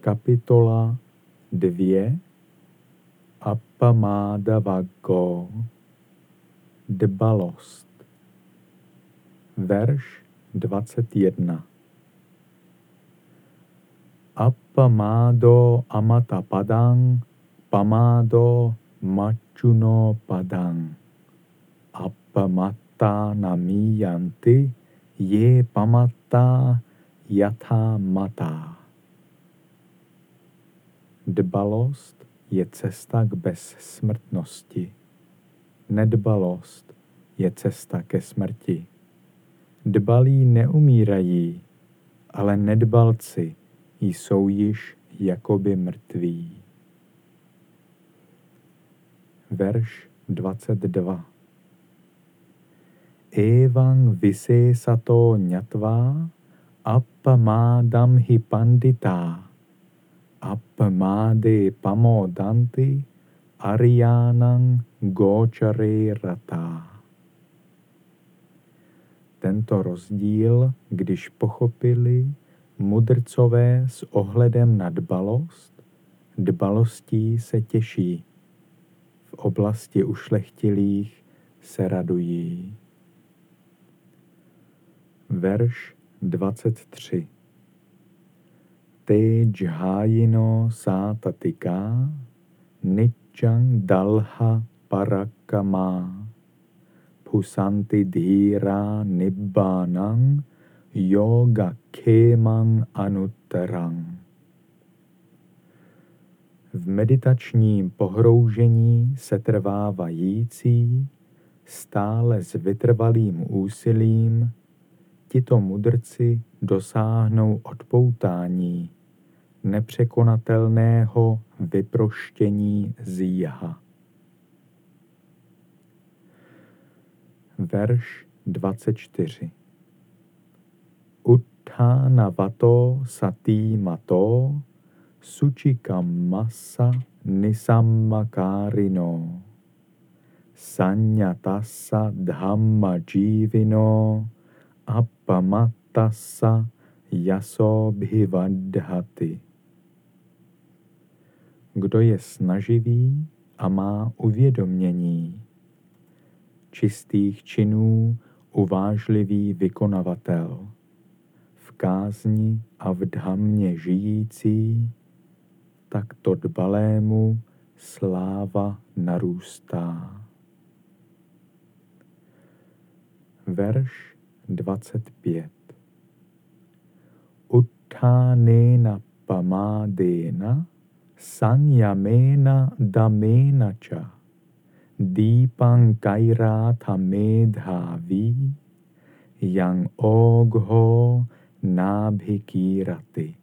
Kapitola 2 Apamádavago Dbalost. Verš 21 Appamádo amata padang pamádo machuno padang. Appamatta namiyanti je pamatta yatha mata. Dbalost je cesta k bezsmrtnosti. Nedbalost je cesta ke smrti. Dbalí neumírají, ale nedbalci jsou již jakoby mrtví. Verš 22 Evang visesato nyatva appamādam hi panditā appamāde pamodanti ariánang gočare rata. Tento rozdíl, když pochopili mudrcové s ohledem na dbalost, dbalostí se těší, v oblasti ušlechtilých se radují. Verš 23 Te džhájino sátatika ničang dalha parakama pusanti dhira nibbánang yoga kémang anutterang. V meditačním pohroužení se trvávající, stále s vytrvalým úsilím, tito mudrci dosáhnou odpoutání, nepřekonatelného vyproštění z jaha. Verš 24 Utthánavato mato sučikamasa nisammakarino sanyatasa dhamma jivino appamatasa jasobhivadhati. Kdo je snaživý a má uvědomění, čistých činů uvážlivý vykonavatel, v kázni a v dhamně žijící, tak to dbalému sláva narůstá. Verš 25 Utthanena pamadena sanyamena damena cha Deepankairata medhavi yang ogho nábhikírati.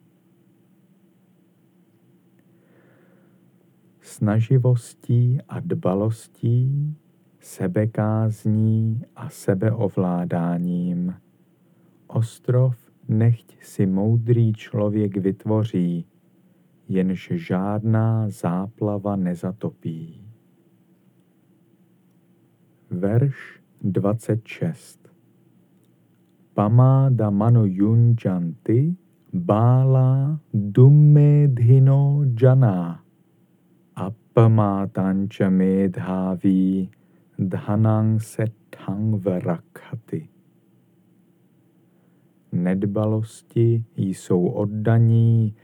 Snaživostí a dbalostí, sebekázní a sebeovládáním. Ostrov nechť si moudrý člověk vytvoří, jenž žádná záplava nezatopí. Verš 26 Pamáda mano yunjanti bála dummedhino jana appamátanča medhaví dhanang sethang varakhati. Nedbalosti jsou oddaní,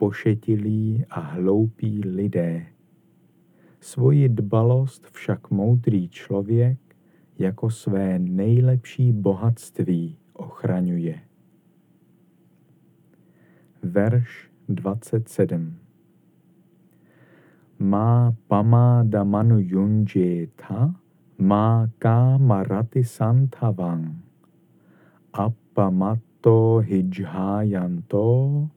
pošetilí a hloupí lidé. Svoji dbalost však moudrý člověk jako své nejlepší bohatství ochraňuje. Verš 27 Má pamáda manu yunjeta, má kámarati santhavang, appamato hijhayanto,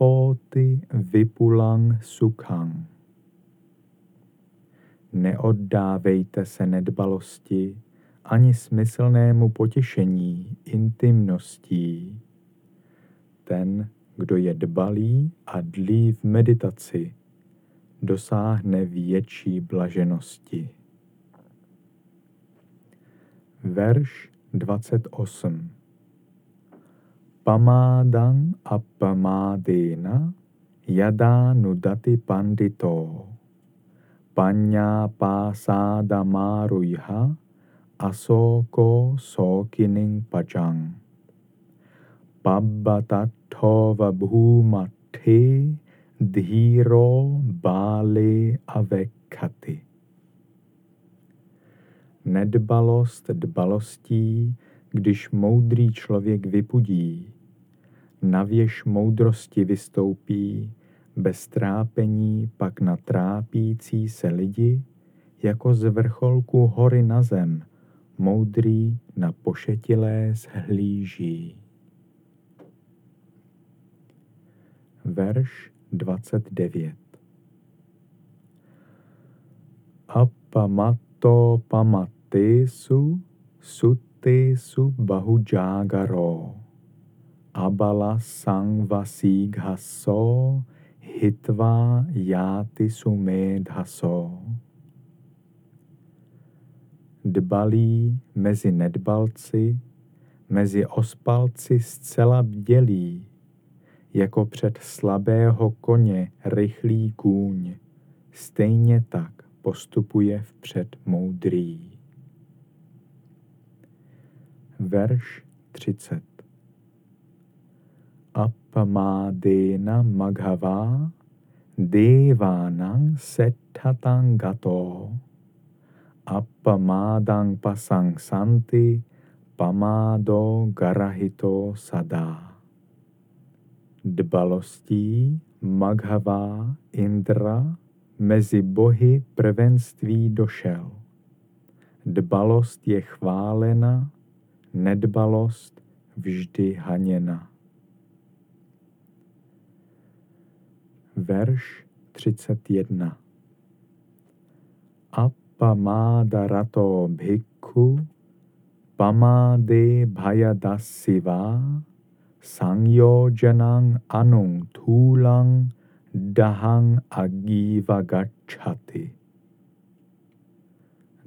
papoti vipulang sukhang. Neoddávejte se nedbalosti ani smyslnému potěšení intimností. Ten, kdo je dbalý a dlí v meditaci, dosáhne větší blaženosti. Verš 28 Pamádang a pamádena Yada nudati pandito. Panya pasada maruyha asoko sokining pajang. Pabbatatthova bhumate dhiro báli avekkati. Nedbalost dbalostí, když moudrý člověk vypudí. Navěž moudrosti vystoupí, bez trápení pak na trápící se lidi, jako z vrcholku hory na zem, moudrý na pošetilé zhlíží. Verš 29 Apamato pamatisu sutisu bahujagaro abala sangvasighaso hitva játy sumedhaso. Dbalí mezi nedbalci, mezi ospalci zcela bdělí, jako před slabého koně rychlý kůň, stejně tak postupuje vpřed moudrý. Verš 30 Apamādena maghavā devānaṁ setthatāṁ gato Apamādang pasang santi pamádo garahito sadá. Dbalostí Maghavá Indra mezi bohy prvenství došel. Dbalost je chválena, nedbalost vždy haněna. Verš 31 Apamádarato bhikkhu pamády bhayadasiva sangyojanang anung thulang dahang agiva gachati.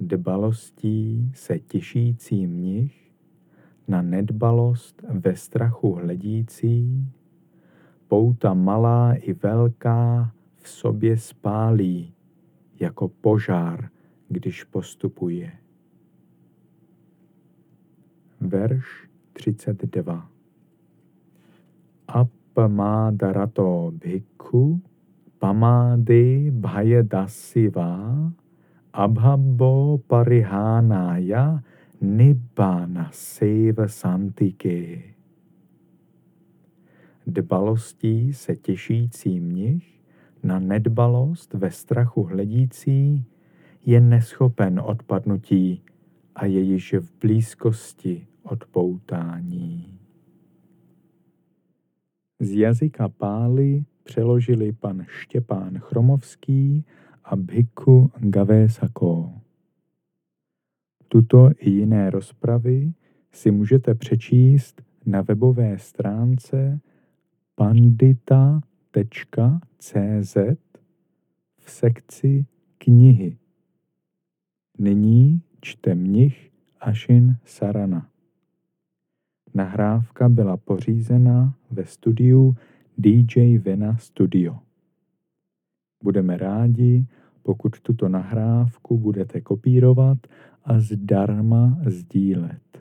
Dbalostí se těšící mnich na nedbalost ve strachu hledící, pouta malá i velká v sobě spálí jako požár, když postupuje. Verš 32 Apamádarato bhikkhu pamády bhayadasiva abhabbo parihánája nibbana seva santike. Dbalostí se těšící mnich na nedbalost ve strachu hledící je neschopen odpadnutí a je již v blízkosti odpoutání. Z jazyka Pály přeložili pan Štěpán Chromovský a Bhikkhu Gavésako. Tuto i jiné rozpravy si můžete přečíst na webové stránce pandita.cz v sekci knihy. Nyní čte mnich Ašin Sarana. Nahrávka byla pořízena ve studiu DJ Vena Studio. Budeme rádi, pokud tuto nahrávku budete kopírovat a zdarma sdílet.